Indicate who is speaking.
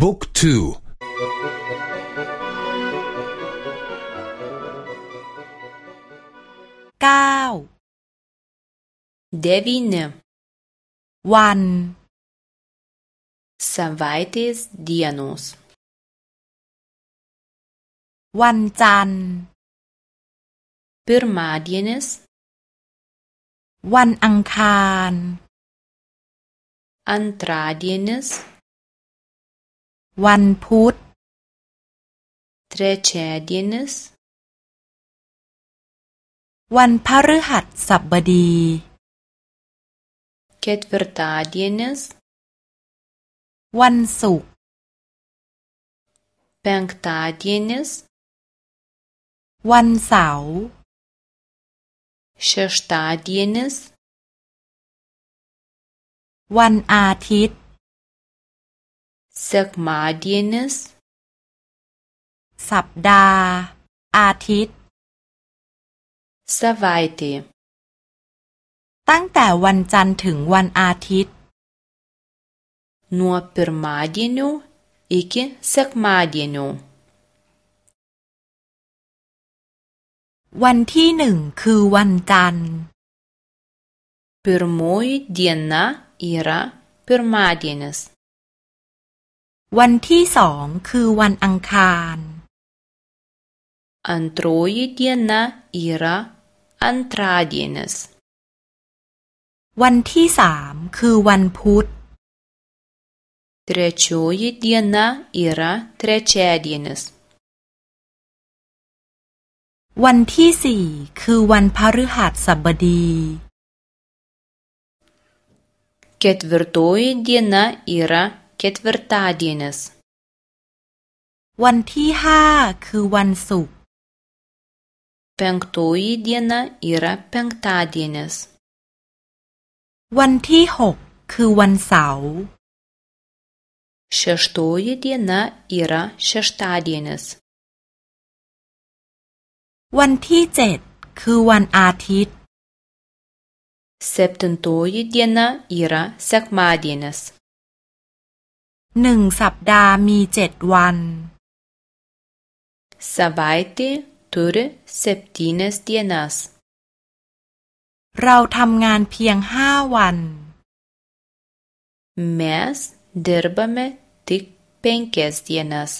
Speaker 1: บุ๊กทูเก้าเดวินวันสวัวติสเดียนสวันจันิร์า i r m ā d i สวันอังคารนตราเดียนส์วันพุธ Trece dienas วันพฤหัสบดี Ketvirtą dienas วันศุกร์ Penktą dienas วันเสาร์ Šeštą dienas วันอาทิตย์สัปดาห์อาทิตสัปดาห์อาทิตย์ Savaitė. ตั้งแต่วันจันทร์ถึงวันอาทิตย์นัวเปิร์มาเดียนู อีกสักมาเดียนู วันที่หนึ่งคือวันจันทร์เปิร์มยเดียนนาอีระเปิร์มาเดียนสวันที่สองคือวันอังคาร Antroji diena yra antradienis วันที่สามคือวันพุธ Trečioji diena yra trečiadienis วันที่สี่คือวันพฤหัสบดี Ketvirtoji diena yra Ketvirtadienis วันที่ห้าคือวันศุกร์ Penktoji diena yra penktadienis วันที่หกคือวันเสาร์ Šeštoji diena yra šeštadienis วันที่เจ็ดคือวันอาทิตย์ Septintoji diena yra sekmadienis หนึ่งสัปดาห์มีเจ็ดวัน Savaitė turi septynes dienas เราทำงานเพียงห้าวัน Mes dirbame tik penkias dienas